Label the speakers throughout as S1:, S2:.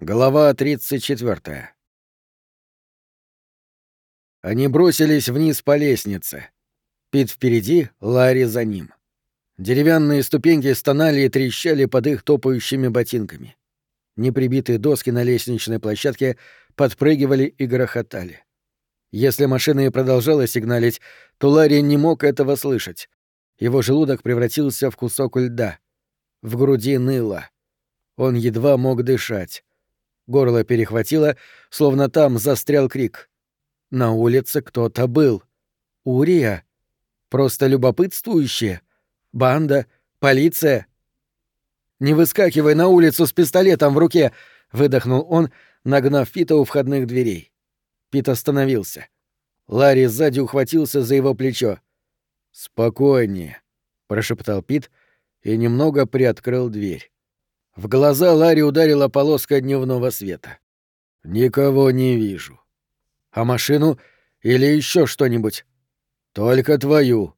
S1: Глава 34. Они бросились вниз по лестнице. Пит впереди, Ларри за ним. Деревянные ступеньки стонали и трещали под их топающими ботинками. Неприбитые доски на лестничной площадке подпрыгивали и грохотали. Если машина и продолжала сигналить, то Ларри не мог этого слышать. Его желудок превратился в кусок льда. В груди ныло. Он едва мог дышать. Горло перехватило, словно там застрял крик. На улице кто-то был. Урия? Просто любопытствующие? Банда? Полиция? «Не выскакивай на улицу с пистолетом в руке!» — выдохнул он, нагнав Пита у входных дверей. Пит остановился. Ларри сзади ухватился за его плечо. «Спокойнее», — прошептал Пит и немного приоткрыл дверь. В глаза Ларри ударила полоска дневного света. «Никого не вижу. А машину или еще что-нибудь?» «Только твою».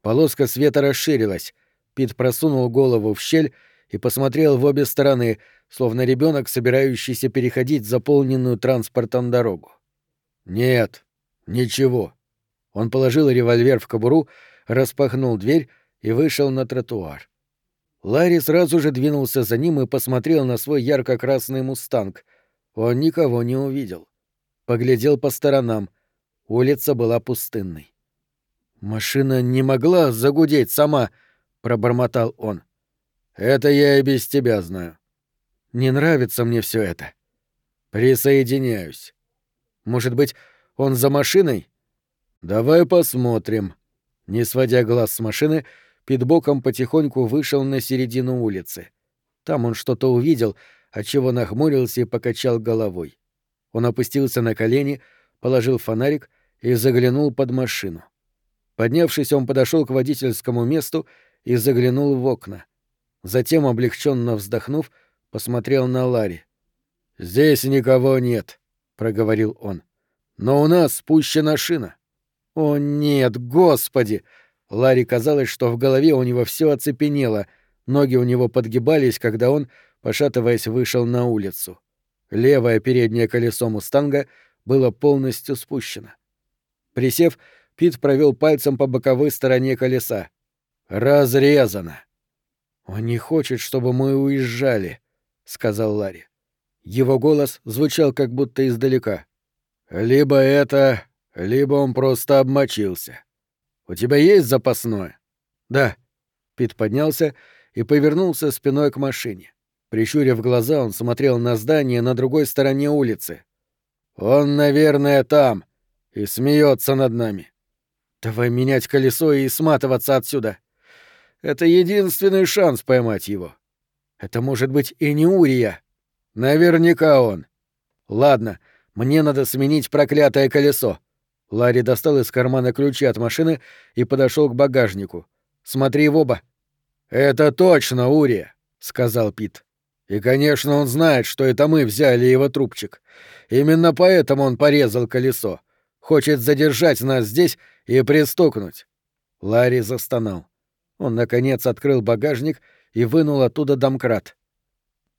S1: Полоска света расширилась. Пит просунул голову в щель и посмотрел в обе стороны, словно ребенок, собирающийся переходить заполненную транспортом дорогу. «Нет, ничего». Он положил револьвер в кобуру, распахнул дверь и вышел на тротуар. Ларри сразу же двинулся за ним и посмотрел на свой ярко-красный мустанг. Он никого не увидел. Поглядел по сторонам. Улица была пустынной. «Машина не могла загудеть сама», — пробормотал он. «Это я и без тебя знаю. Не нравится мне все это. Присоединяюсь. Может быть, он за машиной? Давай посмотрим». Не сводя глаз с машины, — Питбоком потихоньку вышел на середину улицы. Там он что-то увидел, отчего нахмурился и покачал головой. Он опустился на колени, положил фонарик и заглянул под машину. Поднявшись, он подошел к водительскому месту и заглянул в окна. Затем, облегченно вздохнув, посмотрел на Ларри. «Здесь никого нет», — проговорил он. «Но у нас спущена шина». «О нет, господи!» Ларри казалось, что в голове у него все оцепенело, ноги у него подгибались, когда он, пошатываясь, вышел на улицу. Левое переднее колесо «Мустанга» было полностью спущено. Присев, Пит провел пальцем по боковой стороне колеса. «Разрезано!» «Он не хочет, чтобы мы уезжали», — сказал Ларри. Его голос звучал как будто издалека. «Либо это, либо он просто обмочился. У тебя есть запасное? Да. Пит поднялся и повернулся спиной к машине. Прищурив глаза, он смотрел на здание на другой стороне улицы. Он, наверное, там и смеется над нами. Давай менять колесо и сматываться отсюда. Это единственный шанс поймать его. Это может быть и не Урия. Наверняка он. Ладно, мне надо сменить проклятое колесо. Ларри достал из кармана ключи от машины и подошел к багажнику. «Смотри в оба». «Это точно Урия», — сказал Пит. «И, конечно, он знает, что это мы взяли его трубчик. Именно поэтому он порезал колесо. Хочет задержать нас здесь и пристукнуть». Ларри застонал. Он, наконец, открыл багажник и вынул оттуда домкрат.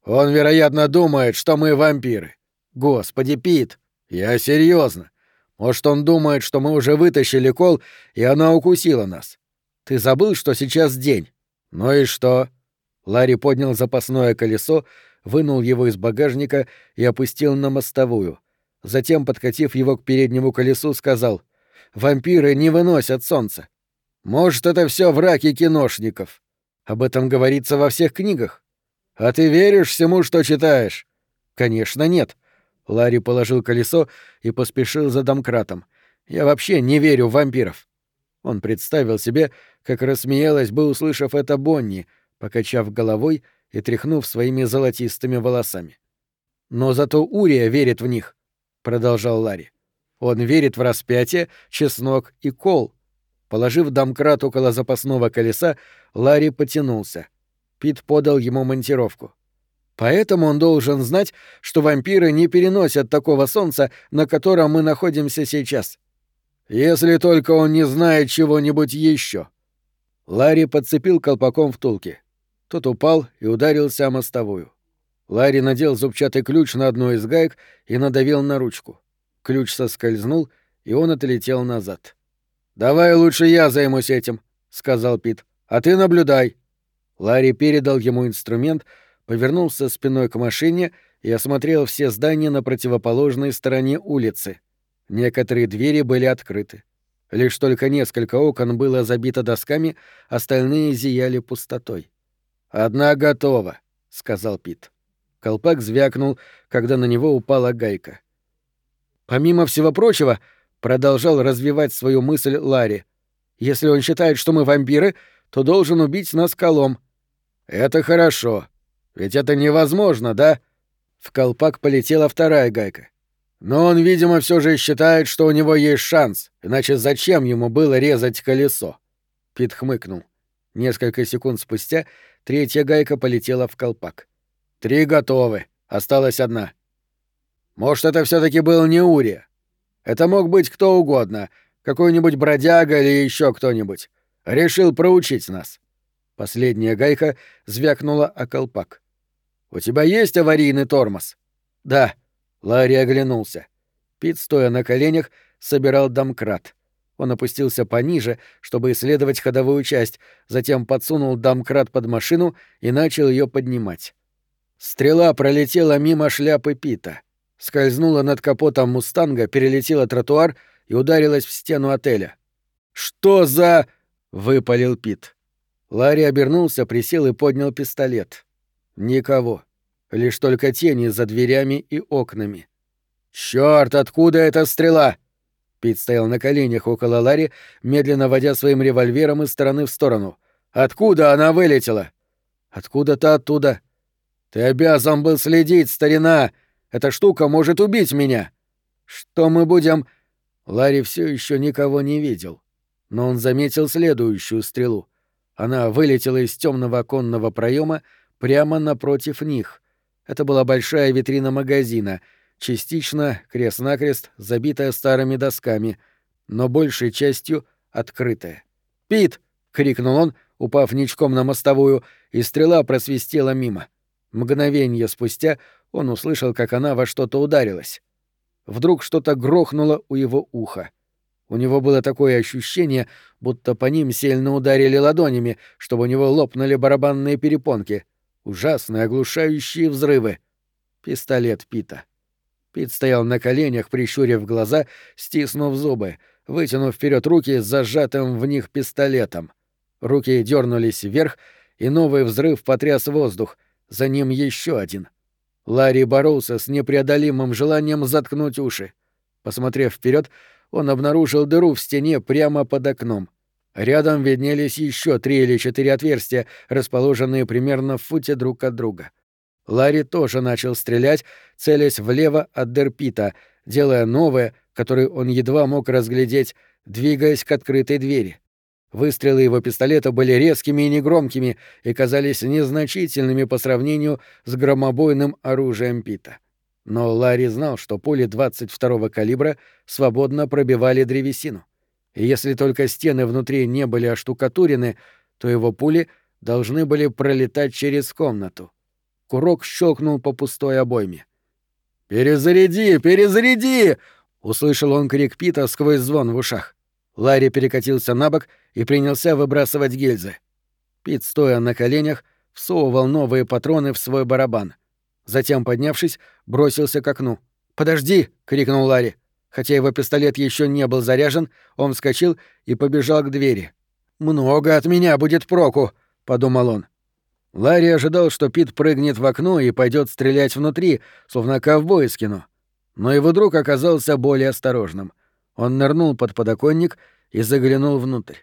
S1: «Он, вероятно, думает, что мы вампиры. Господи, Пит, я серьезно. Может, он думает, что мы уже вытащили кол, и она укусила нас. Ты забыл, что сейчас день? Ну и что? Ларри поднял запасное колесо, вынул его из багажника и опустил на мостовую. Затем, подкатив его к переднему колесу, сказал: "Вампиры не выносят солнца. Может, это все враки киношников. Об этом говорится во всех книгах. А ты веришь всему, что читаешь? Конечно, нет. Ларри положил колесо и поспешил за домкратом. «Я вообще не верю в вампиров». Он представил себе, как рассмеялась бы, услышав это Бонни, покачав головой и тряхнув своими золотистыми волосами. «Но зато Урия верит в них», — продолжал Ларри. «Он верит в распятие, чеснок и кол». Положив домкрат около запасного колеса, Ларри потянулся. Пит подал ему монтировку. Поэтому он должен знать, что вампиры не переносят такого солнца, на котором мы находимся сейчас. Если только он не знает чего-нибудь еще. Ларри подцепил колпаком втулки. Тот упал и ударился о мостовую. Ларри надел зубчатый ключ на одну из гаек и надавил на ручку. Ключ соскользнул, и он отлетел назад. «Давай лучше я займусь этим», — сказал Пит. «А ты наблюдай». Ларри передал ему инструмент, повернулся спиной к машине и осмотрел все здания на противоположной стороне улицы. Некоторые двери были открыты. Лишь только несколько окон было забито досками, остальные зияли пустотой. «Одна готова», — сказал Пит. Колпак звякнул, когда на него упала гайка. «Помимо всего прочего», — продолжал развивать свою мысль Ларри, «если он считает, что мы вампиры, то должен убить нас колом». «Это хорошо. Ведь это невозможно, да?» В колпак полетела вторая гайка. Но он, видимо, все же считает, что у него есть шанс, иначе зачем ему было резать колесо? Пит хмыкнул. Несколько секунд спустя третья гайка полетела в колпак. Три готовы, осталась одна. Может, это все таки был не Урия? Это мог быть кто угодно, какой-нибудь бродяга или еще кто-нибудь. Решил проучить нас. Последняя гайка звякнула о колпак. «У тебя есть аварийный тормоз?» «Да», Ларри оглянулся. Пит, стоя на коленях, собирал домкрат. Он опустился пониже, чтобы исследовать ходовую часть, затем подсунул домкрат под машину и начал ее поднимать. Стрела пролетела мимо шляпы Пита, скользнула над капотом «Мустанга», перелетела тротуар и ударилась в стену отеля. «Что за...» — выпалил Пит. Ларри обернулся, присел и поднял пистолет. Никого. Лишь только тени за дверями и окнами. «Чёрт, откуда эта стрела?» Пит стоял на коленях около Ларри, медленно водя своим револьвером из стороны в сторону. «Откуда она вылетела?» «Откуда-то оттуда». «Ты обязан был следить, старина! Эта штука может убить меня!» «Что мы будем...» Ларри все еще никого не видел. Но он заметил следующую стрелу. Она вылетела из темного оконного проема прямо напротив них. Это была большая витрина магазина, частично, крест-накрест, забитая старыми досками, но большей частью открытая. «Пит!» — крикнул он, упав ничком на мостовую, и стрела просвистела мимо. Мгновение спустя он услышал, как она во что-то ударилась. Вдруг что-то грохнуло у его уха. У него было такое ощущение, будто по ним сильно ударили ладонями, чтобы у него лопнули барабанные перепонки — Ужасные оглушающие взрывы. Пистолет Пита. Пит стоял на коленях, прищурив глаза, стиснув зубы, вытянув вперед руки с зажатым в них пистолетом. Руки дернулись вверх, и новый взрыв потряс воздух, за ним еще один. Ларри боролся с непреодолимым желанием заткнуть уши. Посмотрев вперед, он обнаружил дыру в стене прямо под окном. Рядом виднелись еще три или четыре отверстия, расположенные примерно в футе друг от друга. Ларри тоже начал стрелять, целясь влево от Дерпита, делая новое, которое он едва мог разглядеть, двигаясь к открытой двери. Выстрелы его пистолета были резкими и негромкими и казались незначительными по сравнению с громобойным оружием Пита. Но Ларри знал, что пули 22-го калибра свободно пробивали древесину и если только стены внутри не были оштукатурены, то его пули должны были пролетать через комнату. Курок щелкнул по пустой обойме. «Перезаряди! Перезаряди!» — услышал он крик Пита сквозь звон в ушах. Ларри перекатился на бок и принялся выбрасывать гильзы. Пит, стоя на коленях, всовывал новые патроны в свой барабан. Затем, поднявшись, бросился к окну. «Подожди!» — крикнул Ларри. Хотя его пистолет еще не был заряжен, он вскочил и побежал к двери. «Много от меня будет проку», — подумал он. Ларри ожидал, что Пит прыгнет в окно и пойдет стрелять внутри, словно ковбой из кино. Но его друг оказался более осторожным. Он нырнул под подоконник и заглянул внутрь.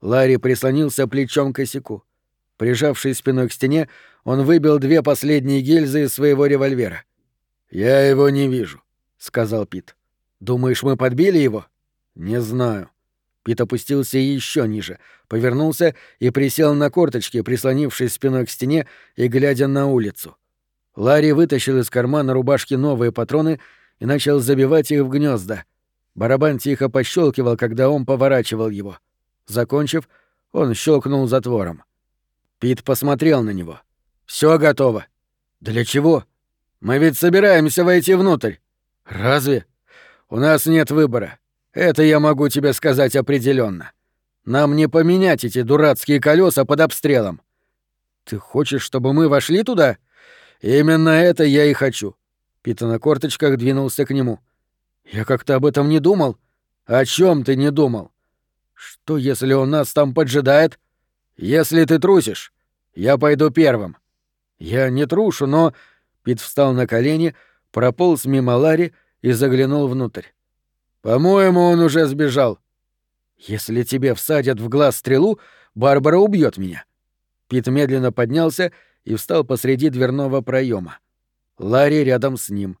S1: Ларри прислонился плечом к косяку. Прижавшись спиной к стене, он выбил две последние гильзы из своего револьвера. «Я его не вижу», — сказал Пит. Думаешь, мы подбили его? Не знаю. Пит опустился еще ниже, повернулся и присел на корточки, прислонившись спиной к стене и глядя на улицу. Ларри вытащил из кармана рубашки новые патроны и начал забивать их в гнезда. Барабан тихо пощелкивал, когда он поворачивал его. Закончив, он щелкнул затвором. Пит посмотрел на него. Все готово. Для чего? Мы ведь собираемся войти внутрь. Разве? У нас нет выбора. Это я могу тебе сказать определенно. Нам не поменять эти дурацкие колеса под обстрелом. Ты хочешь, чтобы мы вошли туда? Именно это я и хочу. Пита на корточках двинулся к нему. Я как-то об этом не думал. О чем ты не думал? Что, если он нас там поджидает? Если ты трусишь, я пойду первым. Я не трушу, но... Пит встал на колени, прополз мимо Ларри и заглянул внутрь. По-моему, он уже сбежал. Если тебе всадят в глаз стрелу, Барбара убьет меня. Пит медленно поднялся и встал посреди дверного проема. Ларри рядом с ним.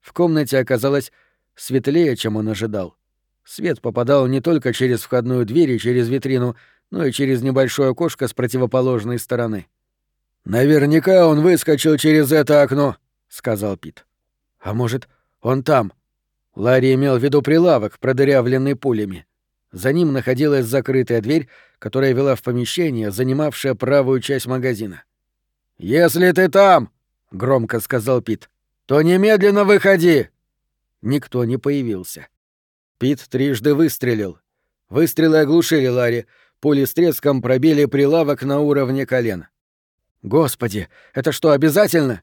S1: В комнате оказалось светлее, чем он ожидал. Свет попадал не только через входную дверь и через витрину, но и через небольшое окошко с противоположной стороны. «Наверняка он выскочил через это окно», — сказал Пит. «А может, он там?» Ларри имел в виду прилавок, продырявленный пулями. За ним находилась закрытая дверь, которая вела в помещение, занимавшее правую часть магазина. «Если ты там», — громко сказал Пит, — «то немедленно выходи!» Никто не появился. Пит трижды выстрелил. Выстрелы оглушили Ларри, пули с треском пробили прилавок на уровне колен. «Господи, это что, обязательно?»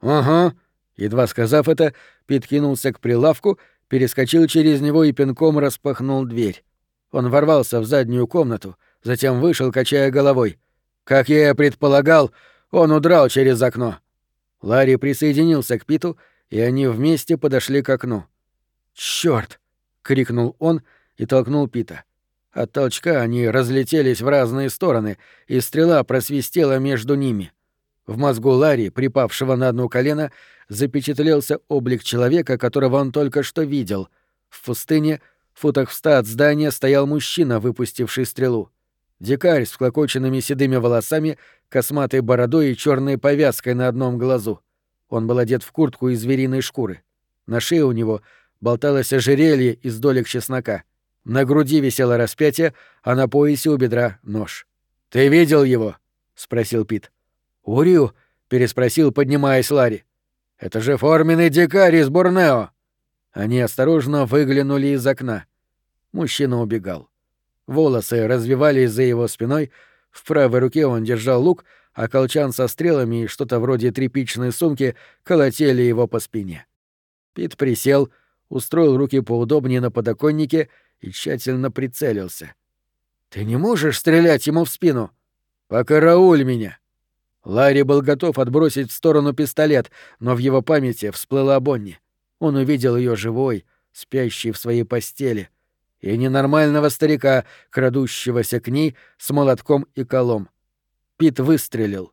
S1: «Ага». Едва сказав это, Пит кинулся к прилавку, перескочил через него и пинком распахнул дверь. Он ворвался в заднюю комнату, затем вышел, качая головой. Как я и предполагал, он удрал через окно. Ларри присоединился к Питу, и они вместе подошли к окну. «Чёрт!» — крикнул он и толкнул Пита. От толчка они разлетелись в разные стороны, и стрела просвистела между ними. В мозгу Ларри, припавшего на одно колено, запечатлелся облик человека, которого он только что видел. В пустыне, футах в ста от здания, стоял мужчина, выпустивший стрелу. Дикарь с вклокоченными седыми волосами, косматой бородой и черной повязкой на одном глазу. Он был одет в куртку из звериной шкуры. На шее у него болталось ожерелье из долек чеснока — на груди висело распятие, а на поясе у бедра — нож. «Ты видел его?» — спросил Пит. «Урию?» — переспросил, поднимаясь Ларри. «Это же форменный дикарь из Борнео!» Они осторожно выглянули из окна. Мужчина убегал. Волосы развивались за его спиной, в правой руке он держал лук, а колчан со стрелами и что-то вроде тряпичной сумки колотели его по спине. Пит присел, устроил руки поудобнее на подоконнике и тщательно прицелился. «Ты не можешь стрелять ему в спину? Покарауль меня!» Ларри был готов отбросить в сторону пистолет, но в его памяти всплыла Бонни. Он увидел ее живой, спящей в своей постели, и ненормального старика, крадущегося к ней с молотком и колом. Пит выстрелил.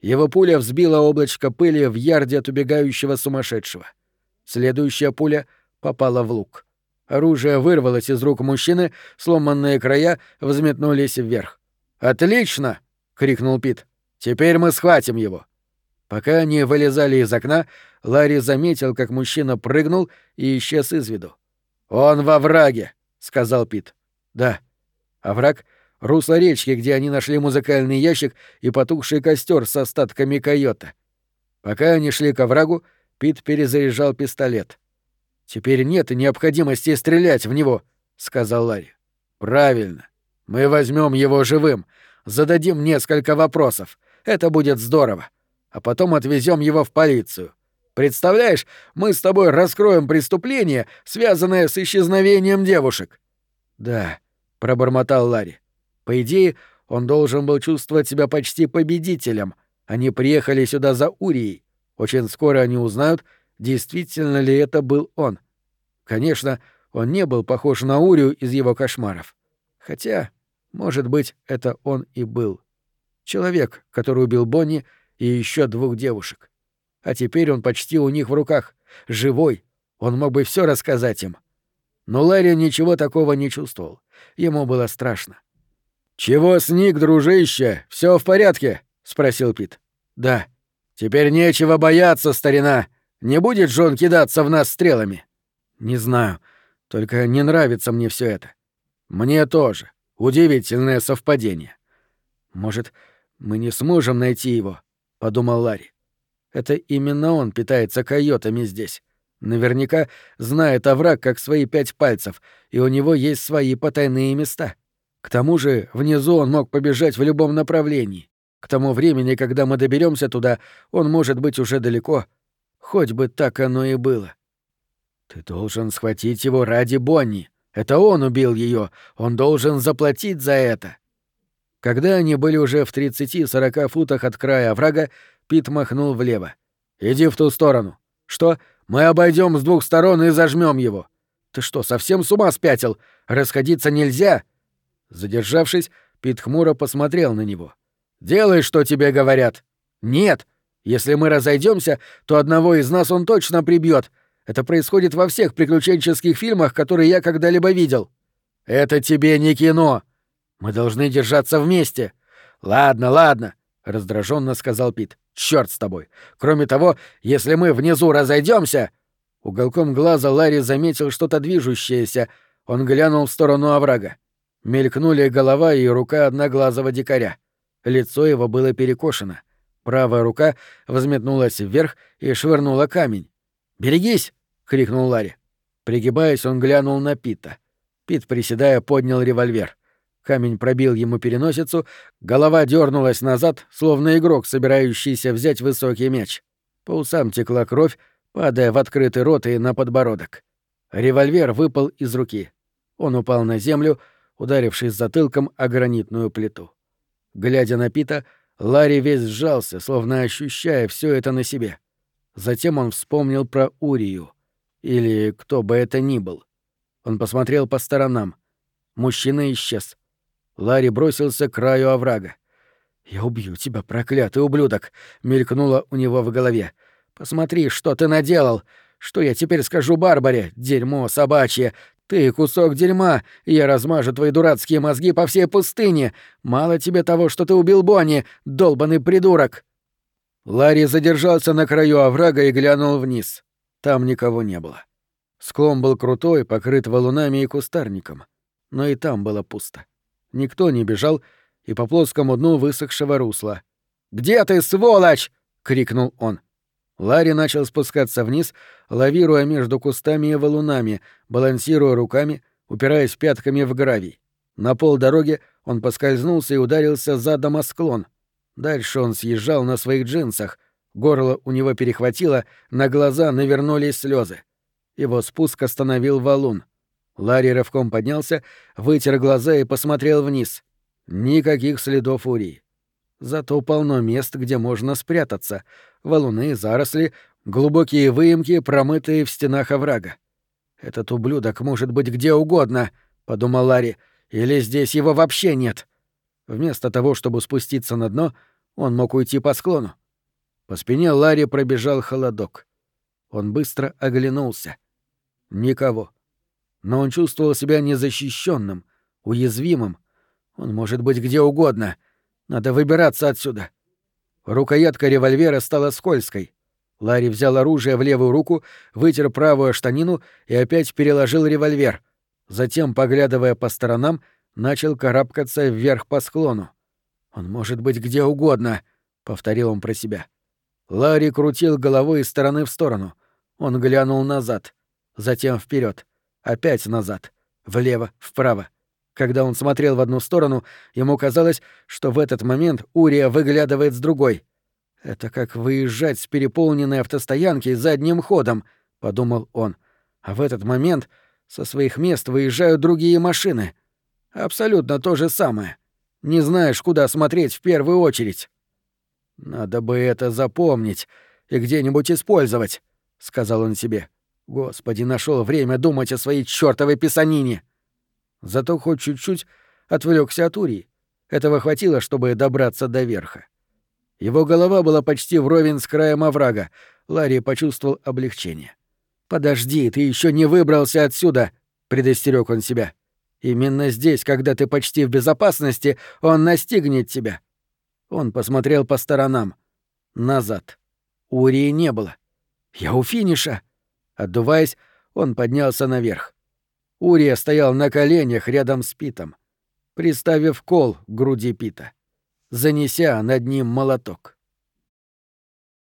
S1: Его пуля взбила облачко пыли в ярде от убегающего сумасшедшего. Следующая пуля попала в лук. Оружие вырвалось из рук мужчины, сломанные края взметнулись вверх. «Отлично!» — крикнул Пит. «Теперь мы схватим его!» Пока они вылезали из окна, Ларри заметил, как мужчина прыгнул и исчез из виду. «Он во враге!» — сказал Пит. «Да». Овраг — русло речки, где они нашли музыкальный ящик и потухший костер с остатками койота. Пока они шли к оврагу, Пит перезаряжал пистолет. «Теперь нет необходимости стрелять в него», — сказал Ларри. «Правильно. Мы возьмем его живым, зададим несколько вопросов. Это будет здорово. А потом отвезем его в полицию. Представляешь, мы с тобой раскроем преступление, связанное с исчезновением девушек». «Да», — пробормотал Ларри. «По идее, он должен был чувствовать себя почти победителем. Они приехали сюда за Урией. Очень скоро они узнают, действительно ли это был он. Конечно, он не был похож на Урию из его кошмаров. Хотя, может быть, это он и был. Человек, который убил Бонни и еще двух девушек. А теперь он почти у них в руках, живой. Он мог бы все рассказать им. Но Ларри ничего такого не чувствовал. Ему было страшно. «Чего сник, дружище? Все в порядке?» — спросил Пит. «Да». «Теперь нечего бояться, старина. Не будет Джон кидаться в нас стрелами?» «Не знаю. Только не нравится мне все это». «Мне тоже. Удивительное совпадение». «Может, мы не сможем найти его?» — подумал Ларри. Это именно он питается койотами здесь. Наверняка знает овраг как свои пять пальцев, и у него есть свои потайные места. К тому же внизу он мог побежать в любом направлении. К тому времени, когда мы доберемся туда, он может быть уже далеко. Хоть бы так оно и было. Ты должен схватить его ради Бонни. Это он убил ее. Он должен заплатить за это. Когда они были уже в 30-40 футах от края оврага, Пит махнул влево. «Иди в ту сторону. Что? Мы обойдем с двух сторон и зажмем его. Ты что, совсем с ума спятил? Расходиться нельзя?» Задержавшись, Пит хмуро посмотрел на него. «Делай, что тебе говорят». «Нет. Если мы разойдемся, то одного из нас он точно прибьет. Это происходит во всех приключенческих фильмах, которые я когда-либо видел». «Это тебе не кино. Мы должны держаться вместе». «Ладно, ладно», — раздраженно сказал Пит. Черт с тобой. Кроме того, если мы внизу разойдемся. Уголком глаза Ларри заметил что-то движущееся. Он глянул в сторону оврага. Мелькнули голова и рука одноглазого дикаря. Лицо его было перекошено. Правая рука взметнулась вверх и швырнула камень. «Берегись!» — крикнул Ларри. Пригибаясь, он глянул на Пита. Пит, приседая, поднял револьвер. Камень пробил ему переносицу, голова дернулась назад, словно игрок, собирающийся взять высокий мяч. По усам текла кровь, падая в открытый рот и на подбородок. Револьвер выпал из руки. Он упал на землю, ударившись затылком о гранитную плиту. Глядя на Пита, Ларри весь сжался, словно ощущая все это на себе. Затем он вспомнил про Урию. Или кто бы это ни был. Он посмотрел по сторонам. Мужчина исчез. Ларри бросился к краю оврага. «Я убью тебя, проклятый ублюдок!» — мелькнуло у него в голове. «Посмотри, что ты наделал! Что я теперь скажу Барбаре? Дерьмо собачье! Ты кусок дерьма, я размажу твои дурацкие мозги по всей пустыне! Мало тебе того, что ты убил Бонни, долбанный придурок!» Ларри задержался на краю оврага и глянул вниз. Там никого не было. Склон был крутой, покрыт валунами и кустарником. Но и там было пусто. Никто не бежал и по плоскому дну высохшего русла. «Где ты, сволочь?» — крикнул он. Ларри начал спускаться вниз, лавируя между кустами и валунами, балансируя руками, упираясь пятками в гравий. На полдороги он поскользнулся и ударился задом о склон. Дальше он съезжал на своих джинсах. Горло у него перехватило, на глаза навернулись слезы. Его спуск остановил валун. Ларри рывком поднялся, вытер глаза и посмотрел вниз. Никаких следов Урии. Зато полно мест, где можно спрятаться. Валуны, заросли, глубокие выемки, промытые в стенах оврага. «Этот ублюдок может быть где угодно», — подумал Ларри, — «или здесь его вообще нет». Вместо того, чтобы спуститься на дно, он мог уйти по склону. По спине Ларри пробежал холодок. Он быстро оглянулся. Никого но он чувствовал себя незащищенным, уязвимым. Он может быть где угодно. Надо выбираться отсюда. Рукоятка револьвера стала скользкой. Ларри взял оружие в левую руку, вытер правую штанину и опять переложил револьвер. Затем, поглядывая по сторонам, начал карабкаться вверх по склону. «Он может быть где угодно», — повторил он про себя. Ларри крутил головой из стороны в сторону. Он глянул назад, затем вперед опять назад, влево, вправо. Когда он смотрел в одну сторону, ему казалось, что в этот момент Урия выглядывает с другой. «Это как выезжать с переполненной автостоянки задним ходом», — подумал он. «А в этот момент со своих мест выезжают другие машины. Абсолютно то же самое. Не знаешь, куда смотреть в первую очередь». «Надо бы это запомнить и где-нибудь использовать», — сказал он себе. — Господи, нашел время думать о своей чёртовой писанине. Зато хоть чуть-чуть отвлекся от Урии. Этого хватило, чтобы добраться до верха. Его голова была почти вровень с краем оврага. Ларри почувствовал облегчение. «Подожди, ты еще не выбрался отсюда!» — предостерег он себя. «Именно здесь, когда ты почти в безопасности, он настигнет тебя». Он посмотрел по сторонам. Назад. Урии не было. «Я у финиша!» Отдуваясь, он поднялся наверх. Урия стоял на коленях рядом с Питом, приставив кол к груди Пита, занеся над ним молоток.